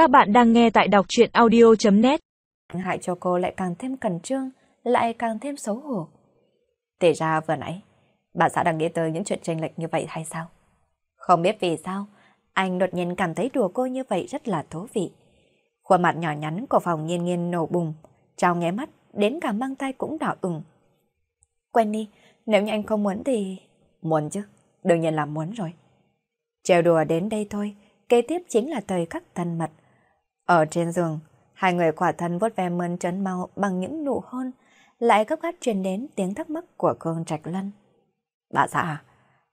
Các bạn đang nghe tại đọc truyện audio.net Hại cho cô lại càng thêm cẩn trương, lại càng thêm xấu hổ. Thì ra vừa nãy, bà xã đang nghĩ tới những chuyện tranh lệch như vậy hay sao? Không biết vì sao, anh đột nhiên cảm thấy đùa cô như vậy rất là thú vị. Khuôn mặt nhỏ nhắn của phòng nhiên nhiên nổ bùng, trao nghe mắt, đến cả mang tay cũng đỏ ửng. Quen đi, nếu như anh không muốn thì... Muốn chứ, đương nhiên là muốn rồi. Trèo đùa đến đây thôi, kế tiếp chính là thời khắc thân mật. Ở trên giường, hai người quả thân vuốt ve mơn trấn mau bằng những nụ hôn, lại gấp gáp truyền đến tiếng thắc mắc của Khương Trạch Lân. Bà xã à,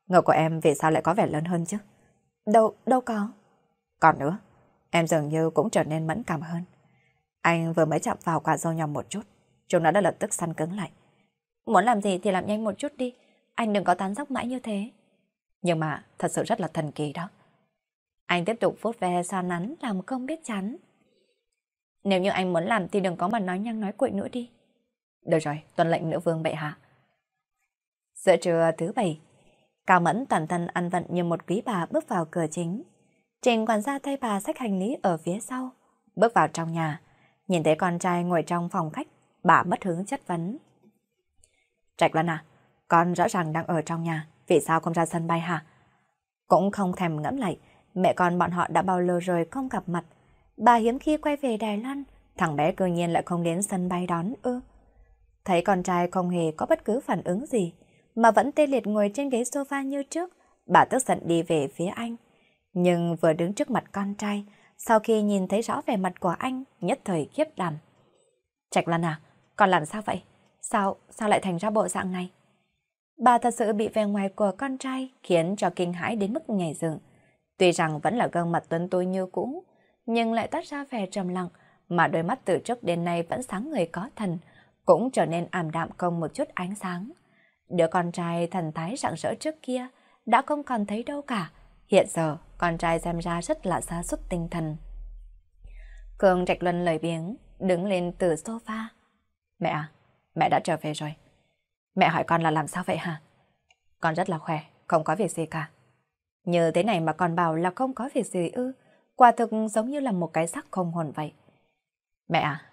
ngực của em vì sao lại có vẻ lớn hơn chứ? Đâu, đâu có. Còn nữa, em dường như cũng trở nên mẫn cảm hơn. Anh vừa mới chạm vào quả dâu nhỏ một chút, chúng nó đã lập tức săn cứng lại. Muốn làm gì thì làm nhanh một chút đi, anh đừng có tán dốc mãi như thế. Nhưng mà thật sự rất là thần kỳ đó. Anh tiếp tục vuốt ve xoa nắn làm không biết chán. Nếu như anh muốn làm thì đừng có mà nói nhăng nói cuội nữa đi. Được rồi, tuân lệnh nữ vương bệ hạ. Giữa trưa thứ bảy, Cao Mẫn toàn thân ăn vận như một quý bà bước vào cửa chính. Trình quản gia thay bà xách hành lý ở phía sau, bước vào trong nhà, nhìn thấy con trai ngồi trong phòng khách, bà mất hứng chất vấn. Trạch Lan à, con rõ ràng đang ở trong nhà, vì sao không ra sân bay hả? Cũng không thèm ngẫm lại, mẹ con bọn họ đã bao lâu rồi không gặp mặt. Bà hiếm khi quay về Đài Loan, thằng bé cơ nhiên lại không đến sân bay đón ư. Thấy con trai không hề có bất cứ phản ứng gì, mà vẫn tê liệt ngồi trên ghế sofa như trước, bà tức giận đi về phía anh. Nhưng vừa đứng trước mặt con trai, sau khi nhìn thấy rõ vẻ mặt của anh, nhất thời khiếp đảm. Trạch Lan à, con làm sao vậy? Sao, sao lại thành ra bộ dạng này? Bà thật sự bị vẻ ngoài của con trai khiến cho kinh hãi đến mức nhảy dựng. Tuy rằng vẫn là gương mặt tuấn tôi như cũ, nhưng lại toát ra vẻ trầm lặng, mà đôi mắt từ trước đến nay vẫn sáng người có thần, cũng trở nên ảm đạm không một chút ánh sáng. Đứa con trai thần thái rạng rỡ trước kia đã không còn thấy đâu cả. Hiện giờ, con trai xem ra rất là xa sút tinh thần. Cường Trạch Luân lời biếng, đứng lên từ sofa. Mẹ à, mẹ đã trở về rồi. Mẹ hỏi con là làm sao vậy hả? Con rất là khỏe, không có việc gì cả. Như thế này mà còn bảo là không có việc gì ư, quả thực giống như là một cái xác không hồn vậy. Mẹ à,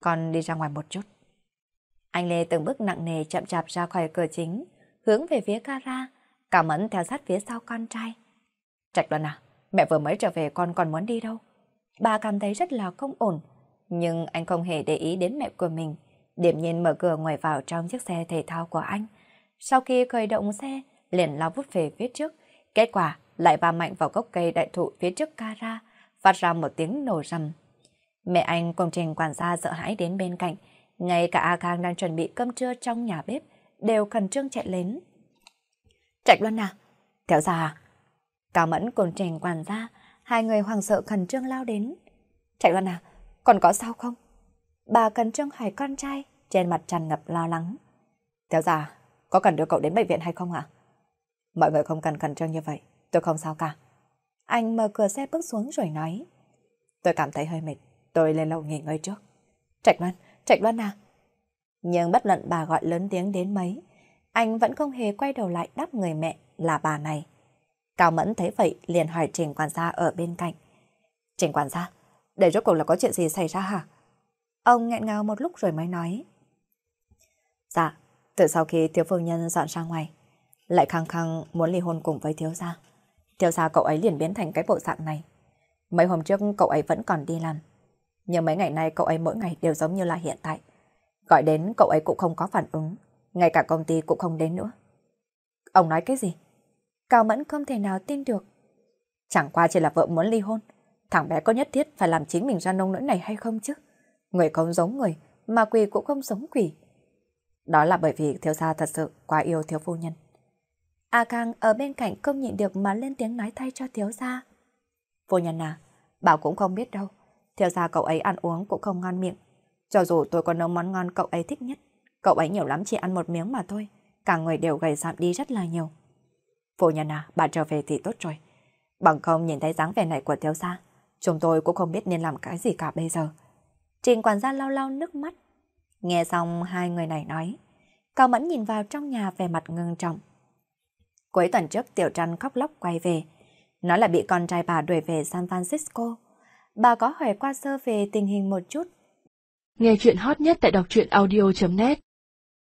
con đi ra ngoài một chút. Anh Lê từng bước nặng nề chậm chạp ra khỏi cửa chính, hướng về phía gara, cảm mẫn theo sát phía sau con trai. Trạch đoàn à, mẹ vừa mới trở về con còn muốn đi đâu? Bà cảm thấy rất là không ổn, nhưng anh không hề để ý đến mẹ của mình. Điểm nhiên mở cửa ngồi vào trong chiếc xe thể thao của anh. Sau khi khởi động xe, liền lao vút về phía trước. Kết quả lại va mạnh vào gốc cây đại thụ phía trước Kara phát ra một tiếng nổ rầm. Mẹ anh cùng trình quản gia sợ hãi đến bên cạnh, ngay cả A Khang đang chuẩn bị cơm trưa trong nhà bếp, đều khẩn trương chạy lên. Trạch Luân à? Theo ra à? Cao Mẫn cùng trình quản gia, hai người hoàng sợ khẩn trương lao đến. Trạch Luân à? Còn có sao không? Bà cần trương hỏi con trai, trên mặt tràn ngập lo lắng. Theo ra, à, có cần đưa cậu đến bệnh viện hay không ạ? Mọi người không cần khẩn trương như vậy, tôi không sao cả. Anh mở cửa xe bước xuống rồi nói. Tôi cảm thấy hơi mệt, tôi lên lầu nghỉ ngơi trước. Trạch Loan, Trạch Loan à? Nhưng bất luận bà gọi lớn tiếng đến mấy, anh vẫn không hề quay đầu lại đáp người mẹ là bà này. Cao Mẫn thấy vậy liền hỏi Trình quản gia ở bên cạnh. Trình quản gia, để rốt cuộc là có chuyện gì xảy ra hả? Ông nghẹn ngào một lúc rồi mới nói. Dạ, từ sau khi thiếu phu nhân dọn ra ngoài, lại khăng khăng muốn ly hôn cùng với thiếu gia theo gia cậu ấy liền biến thành cái bộ dạng này. Mấy hôm trước cậu ấy vẫn còn đi làm. Nhưng mấy ngày nay cậu ấy mỗi ngày đều giống như là hiện tại. Gọi đến cậu ấy cũng không có phản ứng. Ngay cả công ty cũng không đến nữa. Ông nói cái gì? Cao Mẫn không thể nào tin được. Chẳng qua chỉ là vợ muốn ly hôn. Thằng bé có nhất thiết phải làm chính mình ra nông nỗi này hay không chứ? Người không giống người, mà quỷ cũng không giống quỷ. Đó là bởi vì thiếu gia thật sự quá yêu thiếu phu nhân. A Khang ở bên cạnh không nhịn được mà lên tiếng nói thay cho thiếu gia. Phu nhân à, bảo cũng không biết đâu. Thiếu gia cậu ấy ăn uống cũng không ngon miệng. Cho dù tôi có nấu món ngon cậu ấy thích nhất, cậu ấy nhiều lắm chỉ ăn một miếng mà thôi. Cả người đều gầy giảm đi rất là nhiều. Phu nhân à, bà trở về thì tốt rồi. Bằng không nhìn thấy dáng vẻ này của thiếu gia, chúng tôi cũng không biết nên làm cái gì cả bây giờ. Trình quản gia lau lau nước mắt. Nghe xong hai người này nói, Cao Mẫn nhìn vào trong nhà về mặt ngưng trọng. Cuối tuần trước Tiểu Trăn khóc lóc quay về, nói là bị con trai bà đuổi về San Francisco. bà có hỏi qua sơ về tình hình một chút. Nghe chuyện hot nhất tại đọc truyện audio.net